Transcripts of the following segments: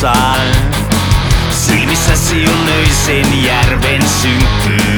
kasaan. Silmissäsi on öisen järven synkkyys.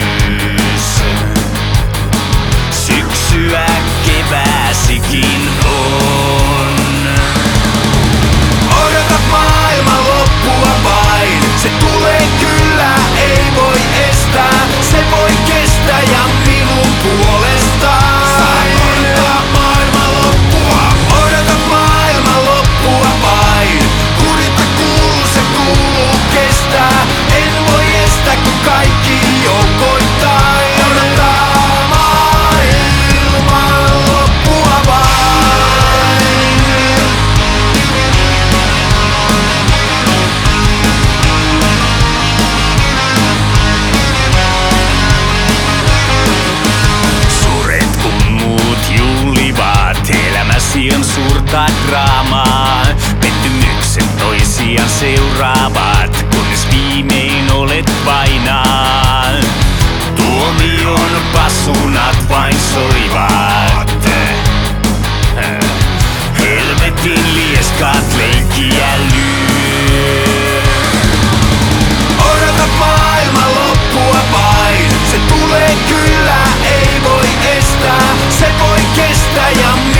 toisien suurta draamaa. Pettymykset toisiaan seuraavat, kunnes viimein olet painaa. Tuomion pasunat vain soivat. Helvetin lieskat leikkiä lyö. Odota maailman loppua vain, se tulee kyllä, ei voi estää, se voi kestää ja